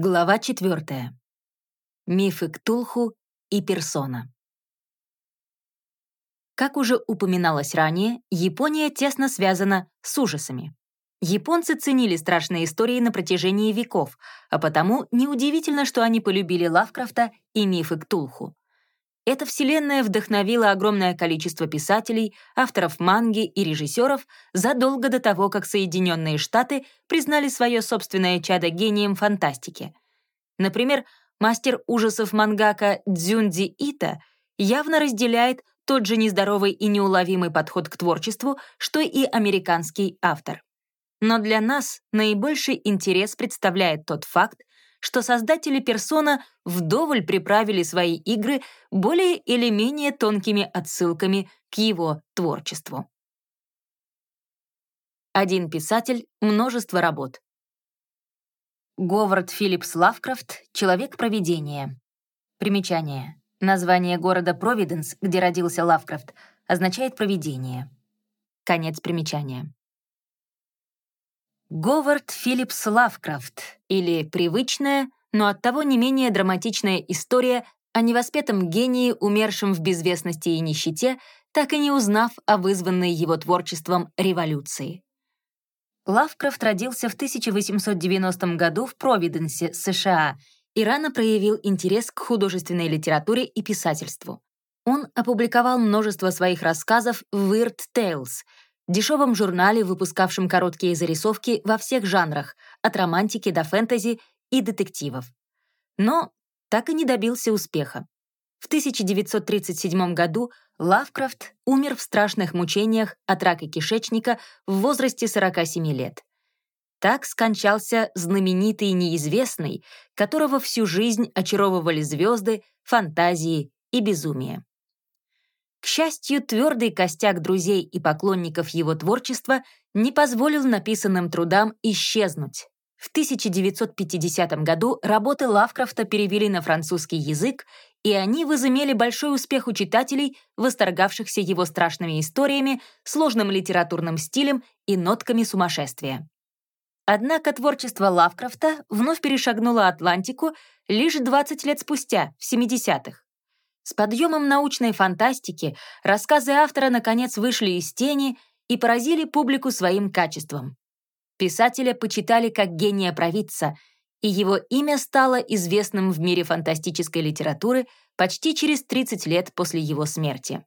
Глава 4. Мифы Ктулху и персона. Как уже упоминалось ранее, Япония тесно связана с ужасами. Японцы ценили страшные истории на протяжении веков, а потому неудивительно, что они полюбили Лавкрафта и мифы Ктулху. Эта вселенная вдохновила огромное количество писателей, авторов манги и режиссеров задолго до того, как Соединенные Штаты признали свое собственное чадо гением фантастики. Например, мастер ужасов мангака Дзюнди Ита явно разделяет тот же нездоровый и неуловимый подход к творчеству, что и американский автор. Но для нас наибольший интерес представляет тот факт, что создатели персона вдоволь приправили свои игры более или менее тонкими отсылками к его творчеству. Один писатель, множество работ. Говард Филлипс Лавкрафт «Человек-провидение». Примечание. Название города Провиденс, где родился Лавкрафт, означает «провидение». Конец примечания. Говард Филлипс Лавкрафт, или привычная, но оттого не менее драматичная история о невоспетом гении, умершем в безвестности и нищете, так и не узнав о вызванной его творчеством революции. Лавкрафт родился в 1890 году в Провиденсе, США, и рано проявил интерес к художественной литературе и писательству. Он опубликовал множество своих рассказов в Weird Tales — дешевом журнале, выпускавшем короткие зарисовки во всех жанрах, от романтики до фэнтези и детективов. Но так и не добился успеха. В 1937 году Лавкрафт умер в страшных мучениях от рака кишечника в возрасте 47 лет. Так скончался знаменитый неизвестный, которого всю жизнь очаровывали звезды, фантазии и безумие. К счастью, твердый костяк друзей и поклонников его творчества не позволил написанным трудам исчезнуть. В 1950 году работы Лавкрафта перевели на французский язык, и они возымели большой успех у читателей, восторгавшихся его страшными историями, сложным литературным стилем и нотками сумасшествия. Однако творчество Лавкрафта вновь перешагнуло Атлантику лишь 20 лет спустя, в 70-х. С подъемом научной фантастики рассказы автора наконец вышли из тени и поразили публику своим качеством. Писателя почитали как гения провидца, и его имя стало известным в мире фантастической литературы почти через 30 лет после его смерти.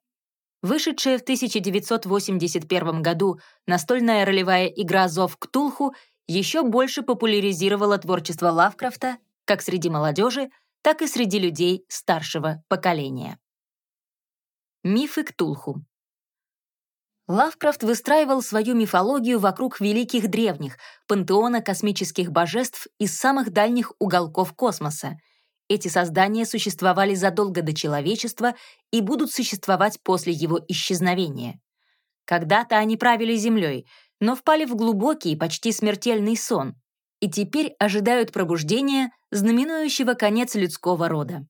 Вышедшая в 1981 году настольная ролевая игра «Зов Ктулху» еще больше популяризировала творчество Лавкрафта как среди молодежи, так и среди людей старшего поколения. Мифы Ктулху Лавкрафт выстраивал свою мифологию вокруг великих древних, пантеона космических божеств из самых дальних уголков космоса. Эти создания существовали задолго до человечества и будут существовать после его исчезновения. Когда-то они правили Землей, но впали в глубокий, почти смертельный сон и теперь ожидают пробуждения, знаменующего конец людского рода.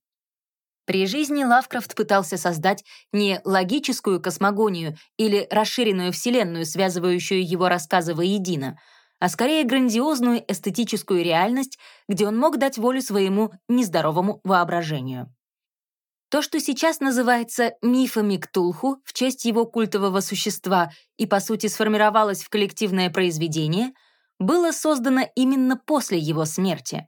При жизни Лавкрафт пытался создать не логическую космогонию или расширенную вселенную, связывающую его рассказы воедино, а скорее грандиозную эстетическую реальность, где он мог дать волю своему нездоровому воображению. То, что сейчас называется мифами Ктулху в честь его культового существа и, по сути, сформировалось в коллективное произведение — было создано именно после его смерти.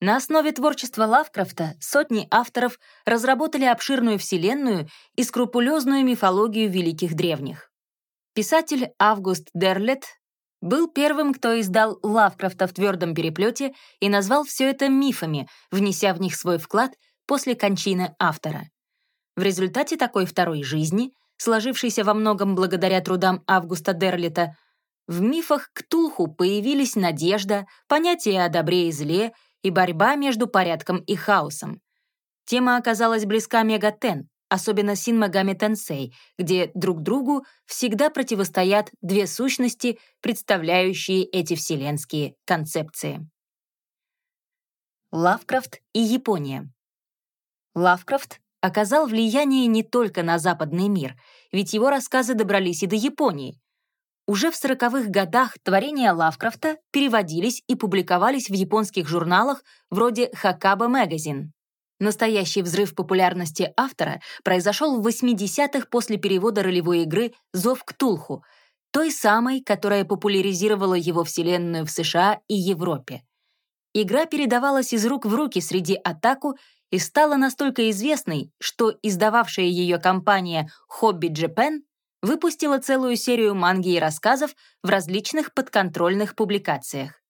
На основе творчества Лавкрафта сотни авторов разработали обширную вселенную и скрупулезную мифологию великих древних. Писатель Август Дерлет был первым, кто издал Лавкрафта в твердом переплете и назвал все это мифами, внеся в них свой вклад после кончины автора. В результате такой второй жизни, сложившейся во многом благодаря трудам Августа Дерлета, в мифах Ктулху появились надежда, понятие о добре и зле и борьба между порядком и хаосом. Тема оказалась близка Мегатен, особенно Син Магами Тенсей, где друг другу всегда противостоят две сущности, представляющие эти вселенские концепции. Лавкрафт и Япония. Лавкрафт оказал влияние не только на западный мир, ведь его рассказы добрались и до Японии. Уже в сороковых годах творения Лавкрафта переводились и публиковались в японских журналах вроде «Хакаба Магазин». Настоящий взрыв популярности автора произошел в 80-х после перевода ролевой игры «Зов Ктулху», той самой, которая популяризировала его вселенную в США и Европе. Игра передавалась из рук в руки среди атаку и стала настолько известной, что издававшая ее компания Hobby Japan выпустила целую серию манги и рассказов в различных подконтрольных публикациях.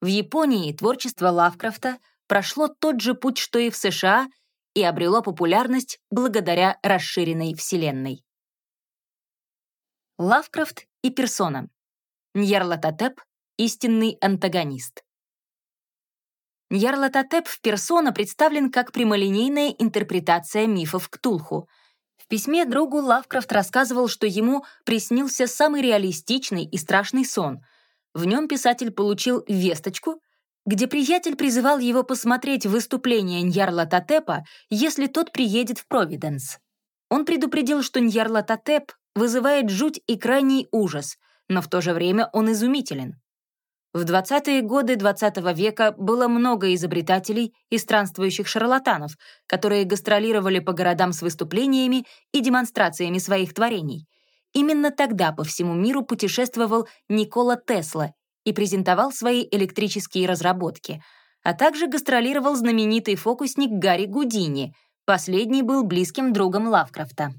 В Японии творчество Лавкрафта прошло тот же путь, что и в США, и обрело популярность благодаря расширенной вселенной. Лавкрафт и персона. Ньярлатотеп — истинный антагонист. Ньярлатотеп в персона представлен как прямолинейная интерпретация мифов Ктулху. Письме другу Лавкрафт рассказывал, что ему приснился самый реалистичный и страшный сон. В нем писатель получил весточку, где приятель призывал его посмотреть выступление Ньярлатотепа, если тот приедет в Провиденс. Он предупредил, что Ньярлатотеп вызывает жуть и крайний ужас, но в то же время он изумителен. В 20-е годы XX -го века было много изобретателей и странствующих шарлатанов, которые гастролировали по городам с выступлениями и демонстрациями своих творений. Именно тогда по всему миру путешествовал Никола Тесла и презентовал свои электрические разработки, а также гастролировал знаменитый фокусник Гарри Гудини. Последний был близким другом Лавкрафта.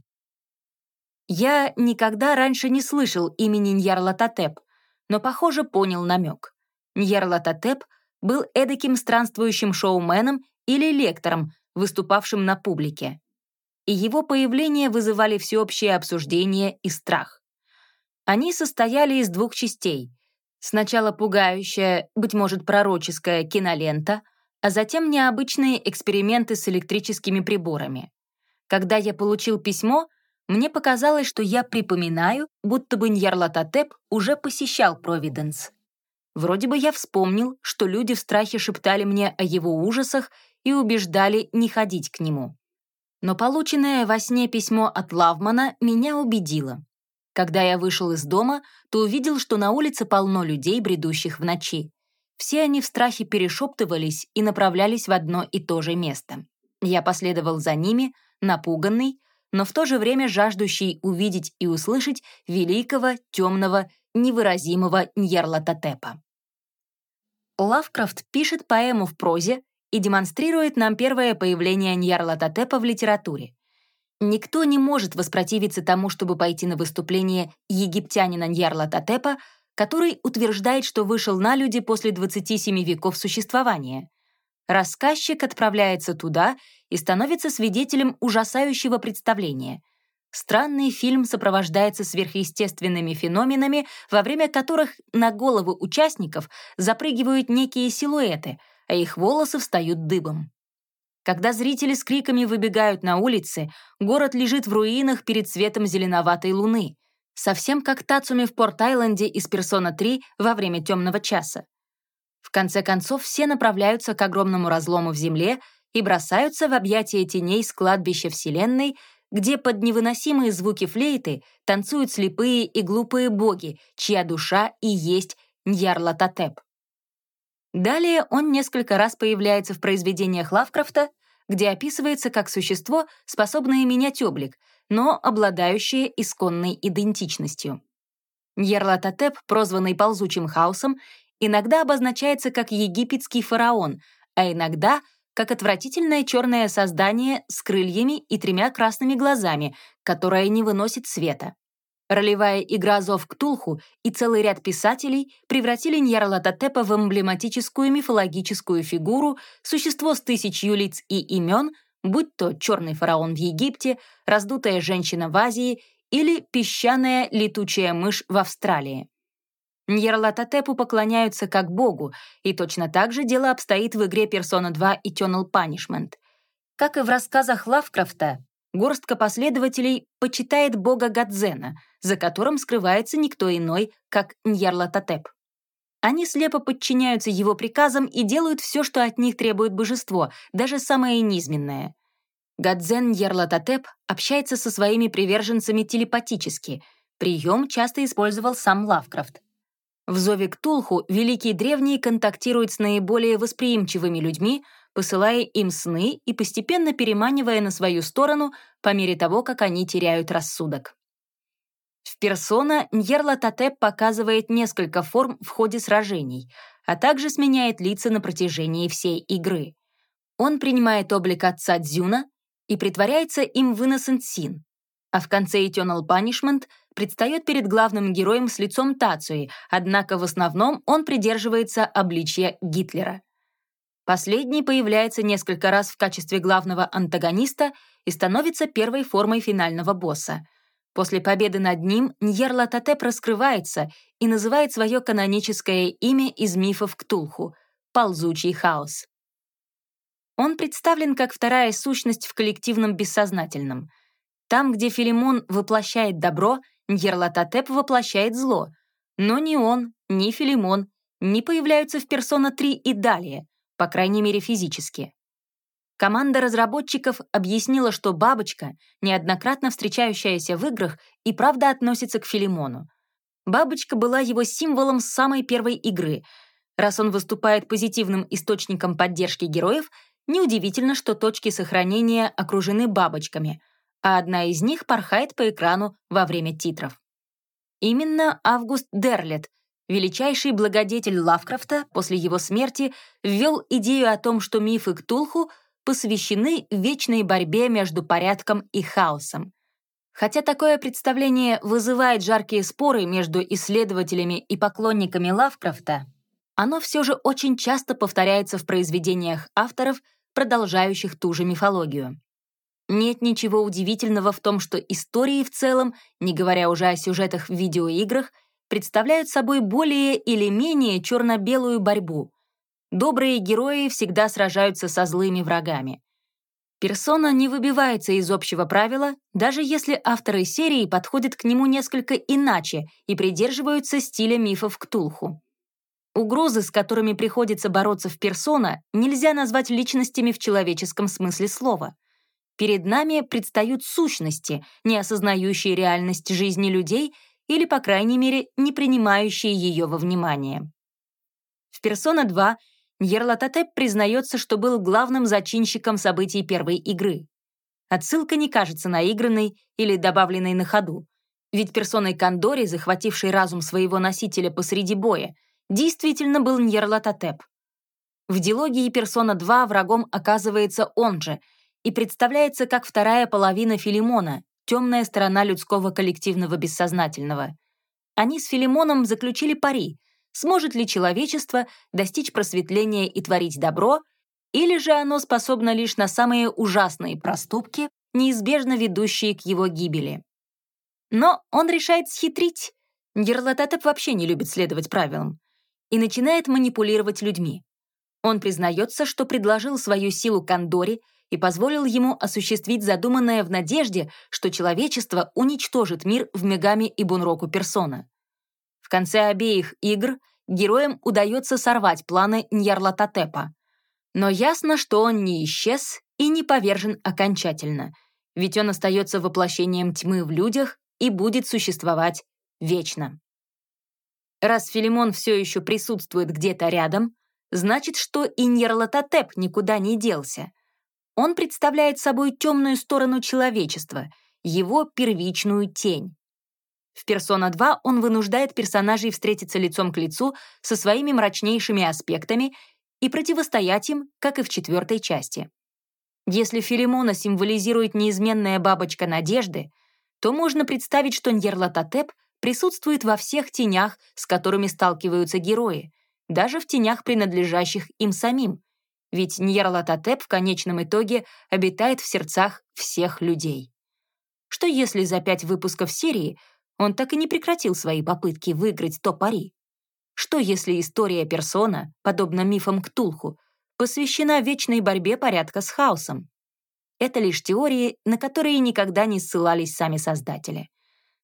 Я никогда раньше не слышал имени Ньярлатотеп, но, похоже, понял намек. Ньярлатотеп был эдаким странствующим шоуменом или лектором, выступавшим на публике. И его появление вызывали всеобщее обсуждение и страх. Они состояли из двух частей. Сначала пугающая, быть может, пророческая кинолента, а затем необычные эксперименты с электрическими приборами. Когда я получил письмо — мне показалось, что я припоминаю, будто бы Ньярлатотеп уже посещал Провиденс. Вроде бы я вспомнил, что люди в страхе шептали мне о его ужасах и убеждали не ходить к нему. Но полученное во сне письмо от Лавмана меня убедило. Когда я вышел из дома, то увидел, что на улице полно людей, бредущих в ночи. Все они в страхе перешептывались и направлялись в одно и то же место. Я последовал за ними, напуганный, но в то же время жаждущий увидеть и услышать великого, темного, невыразимого Ньярлатотепа. Лавкрафт пишет поэму в прозе и демонстрирует нам первое появление Ньярлатотепа в литературе. Никто не может воспротивиться тому, чтобы пойти на выступление египтянина Ньярлатотепа, который утверждает, что вышел на люди после 27 веков существования. Рассказчик отправляется туда и становится свидетелем ужасающего представления. Странный фильм сопровождается сверхъестественными феноменами, во время которых на головы участников запрыгивают некие силуэты, а их волосы встают дыбом. Когда зрители с криками выбегают на улицы, город лежит в руинах перед светом зеленоватой луны, совсем как Тацуми в Порт-Айленде из «Персона 3» во время темного часа. В конце концов, все направляются к огромному разлому в земле и бросаются в объятия теней с кладбища Вселенной, где под невыносимые звуки флейты танцуют слепые и глупые боги, чья душа и есть Ньярлатотеп. Далее он несколько раз появляется в произведениях Лавкрафта, где описывается как существо, способное менять облик, но обладающее исконной идентичностью. Ньярлатотеп, прозванный ползучим хаосом, иногда обозначается как египетский фараон, а иногда — как отвратительное черное создание с крыльями и тремя красными глазами, которое не выносит света. Ролевая игра «Зов Ктулху» и целый ряд писателей превратили Ньярлатотепа в эмблематическую мифологическую фигуру, существо с тысячью лиц и имен, будь то черный фараон в Египте, раздутая женщина в Азии или песчаная летучая мышь в Австралии. Ньярлатотепу поклоняются как богу, и точно так же дело обстоит в игре Persona 2 Eternal Punishment. Как и в рассказах Лавкрафта, горстка последователей почитает бога Гадзена, за которым скрывается никто иной, как Ньярлатотеп. Они слепо подчиняются его приказам и делают все, что от них требует божество, даже самое низменное. Гадзен Ньярлатотеп общается со своими приверженцами телепатически — Прием часто использовал сам Лавкрафт. В «Зове Ктулху» Великий Древний контактирует с наиболее восприимчивыми людьми, посылая им сны и постепенно переманивая на свою сторону по мере того, как они теряют рассудок. В персона Ньерлатотеп показывает несколько форм в ходе сражений, а также сменяет лица на протяжении всей игры. Он принимает облик отца Дзюна и притворяется им в Innocent Sin, а в конце Eternal Punishment предстает перед главным героем с лицом Тацуи, однако в основном он придерживается обличья Гитлера. Последний появляется несколько раз в качестве главного антагониста и становится первой формой финального босса — После победы над ним Ньерлатотеп раскрывается и называет свое каноническое имя из мифов Ктулху — «Ползучий хаос». Он представлен как вторая сущность в коллективном бессознательном. Там, где Филимон воплощает добро, Ньерлатотеп воплощает зло. Но ни он, ни Филимон не появляются в персона 3 и далее, по крайней мере физически. Команда разработчиков объяснила, что бабочка, неоднократно встречающаяся в играх, и правда относится к Филимону. Бабочка была его символом с самой первой игры. Раз он выступает позитивным источником поддержки героев, неудивительно, что точки сохранения окружены бабочками, а одна из них порхает по экрану во время титров. Именно Август Дерлет, величайший благодетель Лавкрафта после его смерти, ввел идею о том, что мифы Ктулху — посвящены вечной борьбе между порядком и хаосом. Хотя такое представление вызывает жаркие споры между исследователями и поклонниками Лавкрафта, оно все же очень часто повторяется в произведениях авторов, продолжающих ту же мифологию. Нет ничего удивительного в том, что истории в целом, не говоря уже о сюжетах в видеоиграх, представляют собой более или менее черно-белую борьбу, Добрые герои всегда сражаются со злыми врагами. Персона не выбивается из общего правила, даже если авторы серии подходят к нему несколько иначе и придерживаются стиля мифов Ктулху. Угрозы, с которыми приходится бороться в персона, нельзя назвать личностями в человеческом смысле слова. Перед нами предстают сущности, не осознающие реальность жизни людей или, по крайней мере, не принимающие ее во внимание. В «Персона 2» Ерлатотеп признается, что был главным зачинщиком событий первой игры. Отсылка не кажется наигранной или добавленной на ходу, ведь персоной Кандори, захватившей разум своего носителя посреди боя, действительно был Ньерлатотеп. В дилогии «Персона 2» врагом оказывается он же и представляется как вторая половина Филимона, темная сторона людского коллективного бессознательного. Они с Филимоном заключили пари — сможет ли человечество достичь просветления и творить добро, или же оно способно лишь на самые ужасные проступки, неизбежно ведущие к его гибели. Но он решает схитрить. Герлотатеп вообще не любит следовать правилам и начинает манипулировать людьми. Он признается, что предложил свою силу Кандори и позволил ему осуществить задуманное в надежде, что человечество уничтожит мир в Мегами и Бунроку персона. В конце обеих игр героям удается сорвать планы Ньярлатотепа. Но ясно, что он не исчез и не повержен окончательно, ведь он остается воплощением тьмы в людях и будет существовать вечно. Раз Филимон все еще присутствует где-то рядом, значит, что и Ньярлатотеп никуда не делся. Он представляет собой темную сторону человечества, его первичную тень. В «Персона 2» он вынуждает персонажей встретиться лицом к лицу со своими мрачнейшими аспектами и противостоять им, как и в четвертой части. Если Филимона символизирует неизменная бабочка надежды, то можно представить, что Ньерлатотеп присутствует во всех тенях, с которыми сталкиваются герои, даже в тенях, принадлежащих им самим, ведь Ньерлатотеп в конечном итоге обитает в сердцах всех людей. Что если за пять выпусков серии он так и не прекратил свои попытки выиграть то пари. Что если история персона, подобно мифам Ктулху, посвящена вечной борьбе порядка с хаосом? Это лишь теории, на которые никогда не ссылались сами создатели.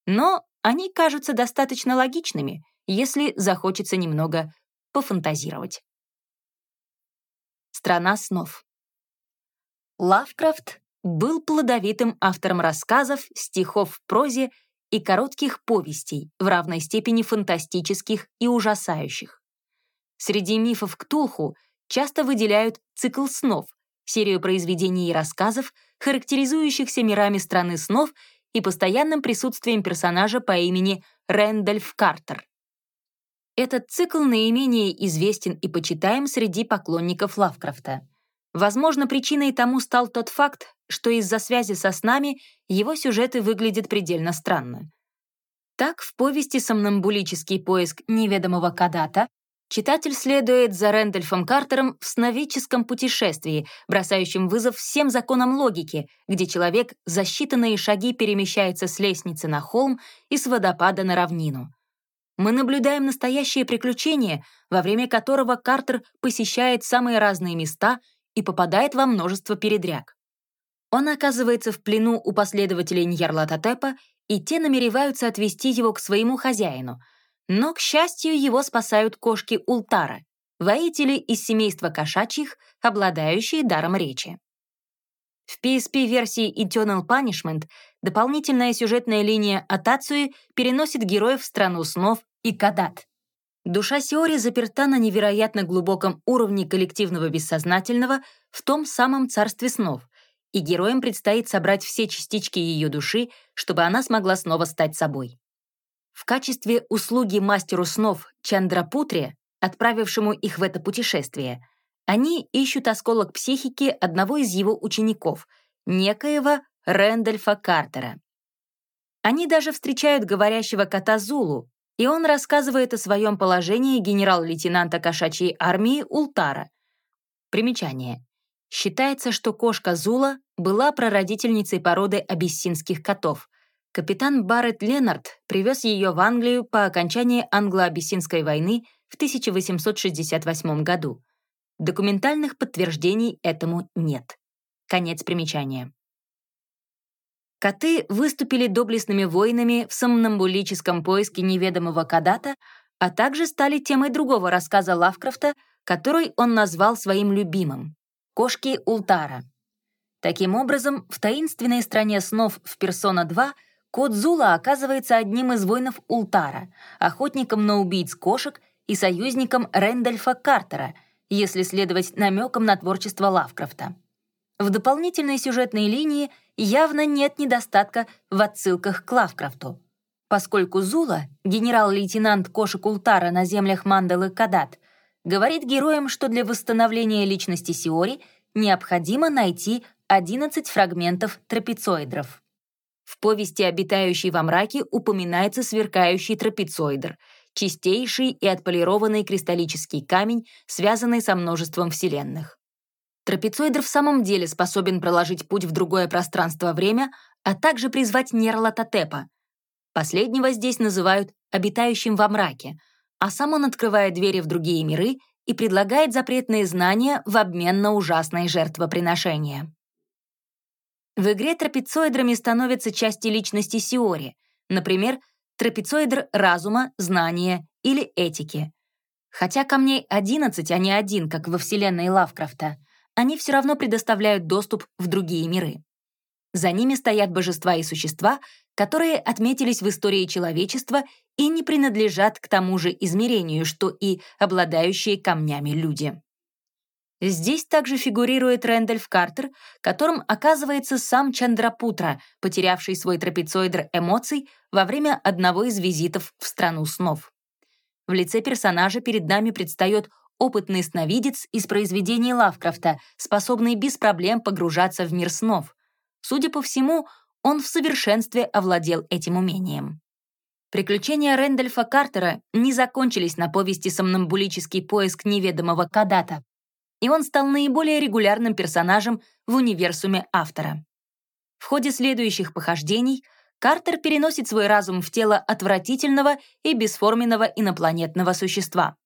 Но они кажутся достаточно логичными, если захочется немного пофантазировать. Страна снов. Лавкрафт был плодовитым автором рассказов, стихов в прозе и коротких повестей, в равной степени фантастических и ужасающих. Среди мифов Ктулху часто выделяют цикл снов, серию произведений и рассказов, характеризующихся мирами страны снов и постоянным присутствием персонажа по имени Рэндольф Картер. Этот цикл наименее известен и почитаем среди поклонников Лавкрафта. Возможно, причиной тому стал тот факт, что из-за связи со снами его сюжеты выглядят предельно странно. Так, в повести «Сомнамбулический поиск неведомого Кадата» читатель следует за Рэндольфом Картером в сновидческом путешествии, бросающем вызов всем законам логики, где человек за считанные шаги перемещается с лестницы на холм и с водопада на равнину. Мы наблюдаем настоящее приключение, во время которого Картер посещает самые разные места — и попадает во множество передряг. Он оказывается в плену у последователей Ньярлатотепа, и те намереваются отвести его к своему хозяину. Но, к счастью, его спасают кошки Ултара, воители из семейства кошачьих, обладающие даром речи. В PSP-версии Eternal Punishment дополнительная сюжетная линия Атацуи переносит героев в страну снов и Кадат. Душа Сиори заперта на невероятно глубоком уровне коллективного бессознательного в том самом царстве снов, и героям предстоит собрать все частички ее души, чтобы она смогла снова стать собой. В качестве услуги мастеру снов Чандрапутре, отправившему их в это путешествие, они ищут осколок психики одного из его учеников, некоего Рэндольфа Картера. Они даже встречают говорящего кота Зулу, и он рассказывает о своем положении генерал-лейтенанта кошачьей армии Ултара. Примечание. Считается, что кошка Зула была прародительницей породы абиссинских котов. Капитан Барретт Леннард привез ее в Англию по окончании англо-абиссинской войны в 1868 году. Документальных подтверждений этому нет. Конец примечания. Коты выступили доблестными воинами в сомнамбулическом поиске неведомого Кадата, а также стали темой другого рассказа Лавкрафта, который он назвал своим любимым — «Кошки Ултара». Таким образом, в таинственной стране снов в «Персона-2» кот Зула оказывается одним из воинов Ултара, охотником на убийц кошек и союзником Рэндольфа Картера, если следовать намекам на творчество Лавкрафта. В дополнительной сюжетной линии явно нет недостатка в отсылках к Лавкрафту. Поскольку Зула, генерал-лейтенант кошек Ултара на землях Мандалы Кадат, говорит героям, что для восстановления личности Сиори необходимо найти 11 фрагментов трапецоидров. В повести «Обитающий во мраке» упоминается сверкающий трапецоидр, чистейший и отполированный кристаллический камень, связанный со множеством вселенных. Трапецоидр в самом деле способен проложить путь в другое пространство-время, а также призвать Нерлатотепа. Последнего здесь называют «обитающим во мраке», а сам он открывает двери в другие миры и предлагает запретные знания в обмен на ужасное жертвоприношение. В игре трапецоидрами становятся части личности Сиори, например, трапецоидр разума, знания или этики. Хотя камней 11, а не один, как во вселенной Лавкрафта — они все равно предоставляют доступ в другие миры. За ними стоят божества и существа, которые отметились в истории человечества и не принадлежат к тому же измерению, что и обладающие камнями люди. Здесь также фигурирует Рэндольф Картер, которым оказывается сам Чандрапутра, потерявший свой трапецоидр эмоций во время одного из визитов в страну снов. В лице персонажа перед нами предстает опытный сновидец из произведений Лавкрафта, способный без проблем погружаться в мир снов. Судя по всему, он в совершенстве овладел этим умением. Приключения Рэндольфа Картера не закончились на повести «Сомнамбулический поиск неведомого Кадата», и он стал наиболее регулярным персонажем в универсуме автора. В ходе следующих похождений Картер переносит свой разум в тело отвратительного и бесформенного инопланетного существа.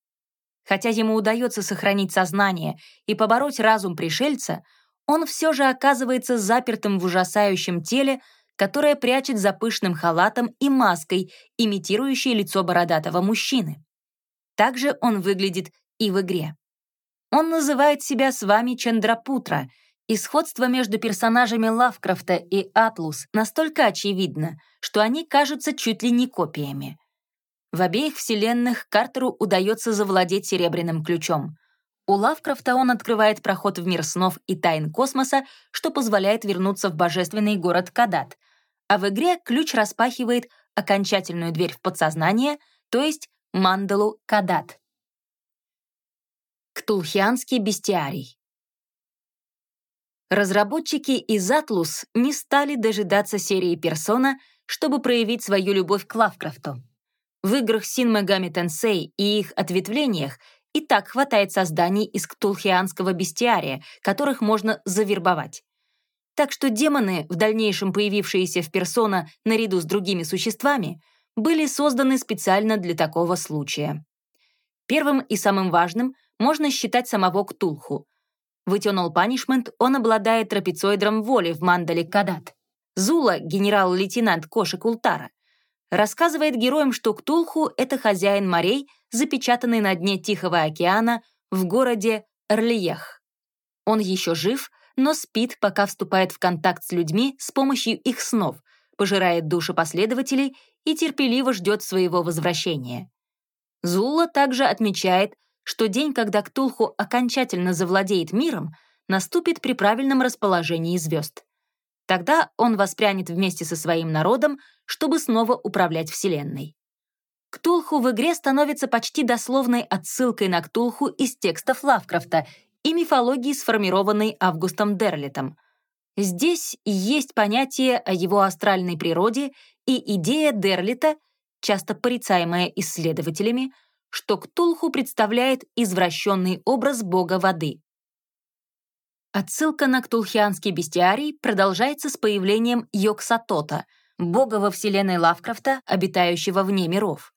Хотя ему удается сохранить сознание и побороть разум пришельца, он все же оказывается запертым в ужасающем теле, которое прячет за пышным халатом и маской, имитирующей лицо бородатого мужчины. Также он выглядит и в игре. Он называет себя с вами Чандрапутра, И сходство между персонажами Лавкрафта и Атлус настолько очевидно, что они кажутся чуть ли не копиями. В обеих вселенных Картеру удается завладеть серебряным ключом. У Лавкрафта он открывает проход в мир снов и тайн космоса, что позволяет вернуться в божественный город Кадат. А в игре ключ распахивает окончательную дверь в подсознание, то есть мандалу Кадат. Ктулхианский бестиарий. Разработчики из Atlus не стали дожидаться серии Persona, чтобы проявить свою любовь к Лавкрафту. В играх Shin Megami Tensei и их ответвлениях и так хватает созданий из ктулхианского бестиария, которых можно завербовать. Так что демоны, в дальнейшем появившиеся в персона наряду с другими существами, были созданы специально для такого случая. Первым и самым важным можно считать самого Ктулху. В Eternal Punishment он обладает трапецоидром воли в мандале Кадат. Зула, генерал-лейтенант Кошек Ултара, рассказывает героям, что Ктулху — это хозяин морей, запечатанный на дне Тихого океана в городе Эрлиех. Он еще жив, но спит, пока вступает в контакт с людьми с помощью их снов, пожирает души последователей и терпеливо ждет своего возвращения. Зула также отмечает, что день, когда Ктулху окончательно завладеет миром, наступит при правильном расположении звезд. Тогда он воспрянет вместе со своим народом, чтобы снова управлять Вселенной. Ктулху в игре становится почти дословной отсылкой на Ктулху из текстов Лавкрафта и мифологии, сформированной Августом Дерлитом. Здесь есть понятие о его астральной природе и идея Дерлита, часто порицаемая исследователями, что Ктулху представляет извращенный образ бога воды. Отсылка на ктулхианский бестиарий продолжается с появлением Йоксатота, бога во вселенной Лавкрафта, обитающего вне миров.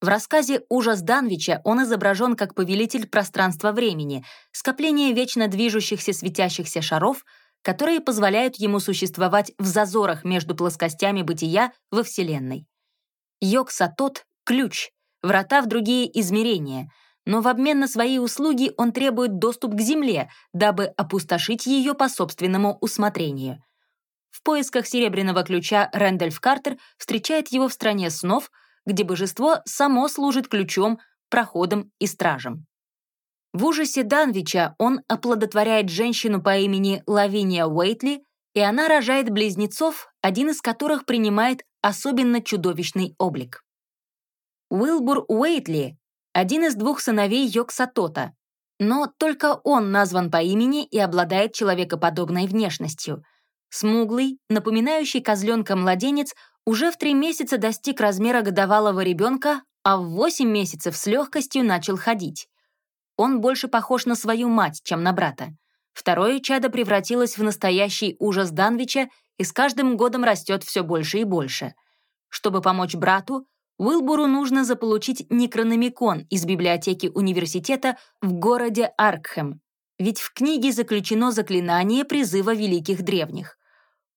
В рассказе «Ужас Данвича» он изображен как повелитель пространства-времени, скопление вечно движущихся светящихся шаров, которые позволяют ему существовать в зазорах между плоскостями бытия во Вселенной. Йоксатот — ключ, врата в другие измерения — но в обмен на свои услуги он требует доступ к земле, дабы опустошить ее по собственному усмотрению. В поисках серебряного ключа Рэндольф Картер встречает его в стране снов, где божество само служит ключом, проходом и стражем. В ужасе Данвича он оплодотворяет женщину по имени Лавиния Уэйтли, и она рожает близнецов, один из которых принимает особенно чудовищный облик. Уилбур Уэйтли один из двух сыновей Йоксатота, но только он назван по имени и обладает человекоподобной внешностью. Смуглый, напоминающий козленка младенец, уже в три месяца достиг размера годовалого ребенка, а в восемь месяцев с легкостью начал ходить. Он больше похож на свою мать, чем на брата. Второе чадо превратилось в настоящий ужас Данвича и с каждым годом растет все больше и больше. Чтобы помочь брату, Уилбуру нужно заполучить некрономикон из библиотеки университета в городе Аркхэм, ведь в книге заключено заклинание призыва великих древних.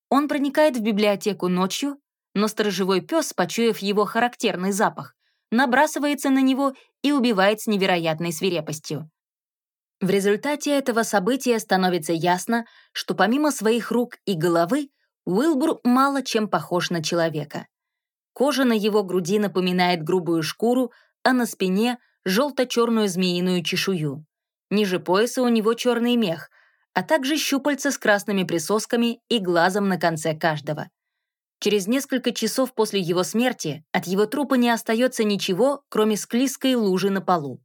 Он проникает в библиотеку ночью, но сторожевой пес, почуяв его характерный запах, набрасывается на него и убивает с невероятной свирепостью. В результате этого события становится ясно, что помимо своих рук и головы, Уилбур мало чем похож на человека. Кожа на его груди напоминает грубую шкуру, а на спине — желто-черную змеиную чешую. Ниже пояса у него черный мех, а также щупальца с красными присосками и глазом на конце каждого. Через несколько часов после его смерти от его трупа не остается ничего, кроме склизкой лужи на полу.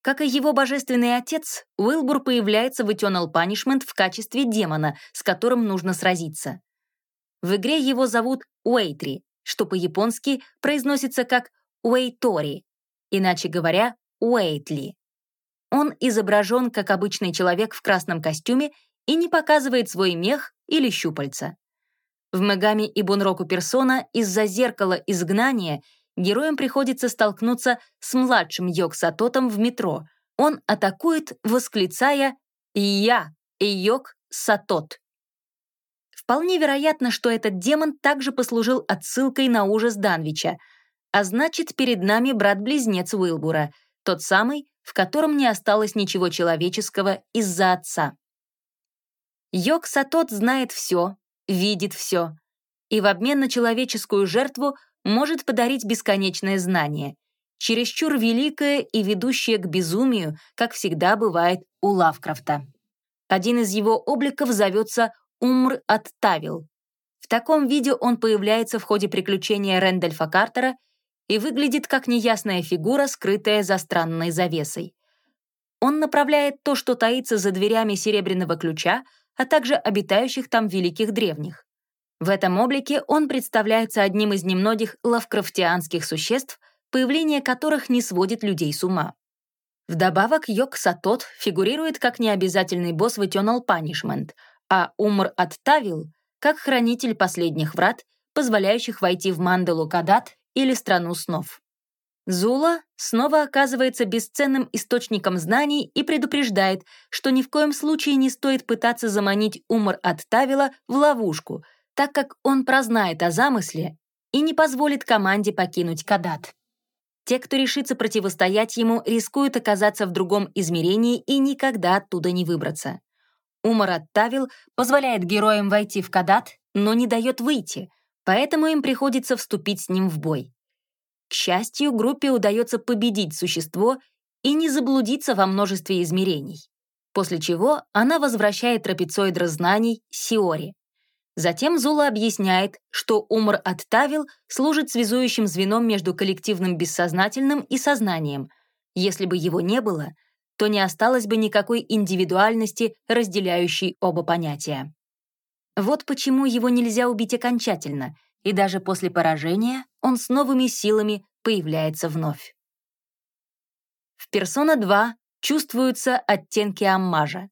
Как и его божественный отец, Уилбур появляется в Eternal Punishment в качестве демона, с которым нужно сразиться. В игре его зовут Уэйтри, что по-японски произносится как Уэйтори, иначе говоря, Уэйтли. Он изображен как обычный человек в красном костюме и не показывает свой мех или щупальца. В Мегами и Бунроку Персона из-за зеркала изгнания героям приходится столкнуться с младшим Йог-Сатотом в метро. Он атакует, восклицая «Я, Йог-Сатот». Вполне вероятно, что этот демон также послужил отсылкой на ужас Данвича, а значит, перед нами брат-близнец Уилбура, тот самый, в котором не осталось ничего человеческого из-за отца. Йог Сатот знает все, видит все, и в обмен на человеческую жертву может подарить бесконечное знание, чересчур великое и ведущее к безумию, как всегда бывает у Лавкрафта. Один из его обликов зовется Умр Аттавил. В таком виде он появляется в ходе приключения Рэндольфа Картера и выглядит как неясная фигура, скрытая за странной завесой. Он направляет то, что таится за дверями серебряного ключа, а также обитающих там великих древних. В этом облике он представляется одним из немногих лавкрафтианских существ, появление которых не сводит людей с ума. Вдобавок, Йог Сатот фигурирует как необязательный босс в Eternal Punishment, а Умр Аттавил — как хранитель последних врат, позволяющих войти в Мандалу Кадат или Страну снов. Зула снова оказывается бесценным источником знаний и предупреждает, что ни в коем случае не стоит пытаться заманить Умар Аттавила в ловушку, так как он прознает о замысле и не позволит команде покинуть Кадат. Те, кто решится противостоять ему, рискуют оказаться в другом измерении и никогда оттуда не выбраться. Умар Аттавил позволяет героям войти в Кадат, но не дает выйти, поэтому им приходится вступить с ним в бой. К счастью, группе удается победить существо и не заблудиться во множестве измерений, после чего она возвращает трапециоидра знаний Сиори. Затем Зула объясняет, что Умр Аттавил служит связующим звеном между коллективным бессознательным и сознанием. Если бы его не было, то не осталось бы никакой индивидуальности, разделяющей оба понятия. Вот почему его нельзя убить окончательно, и даже после поражения он с новыми силами появляется вновь. В «Персона 2» чувствуются оттенки аммажа.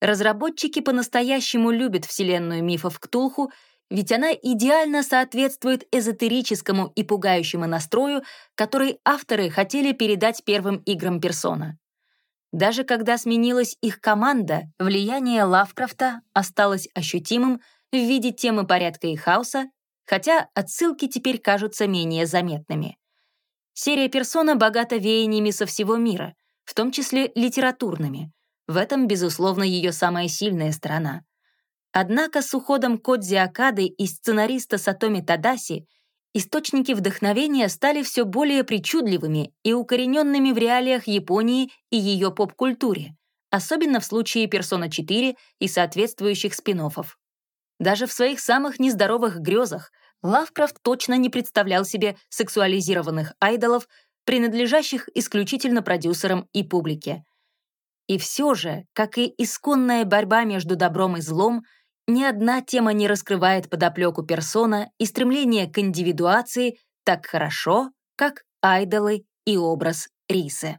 Разработчики по-настоящему любят вселенную мифов Ктулху, ведь она идеально соответствует эзотерическому и пугающему настрою, который авторы хотели передать первым играм «Персона». Даже когда сменилась их команда, влияние Лавкрафта осталось ощутимым в виде темы порядка и хаоса, хотя отсылки теперь кажутся менее заметными. Серия «Персона» богата веяниями со всего мира, в том числе литературными. В этом, безусловно, ее самая сильная сторона. Однако с уходом Кодзи Акады и сценариста Сатоми Тадаси источники вдохновения стали все более причудливыми и укорененными в реалиях Японии и ее поп-культуре, особенно в случае «Персона 4» и соответствующих спин -оффов. Даже в своих самых нездоровых грезах Лавкрафт точно не представлял себе сексуализированных айдолов, принадлежащих исключительно продюсерам и публике. И все же, как и исконная борьба между добром и злом, ни одна тема не раскрывает подоплеку персона и стремление к индивидуации так хорошо, как айдолы и образ Рисы.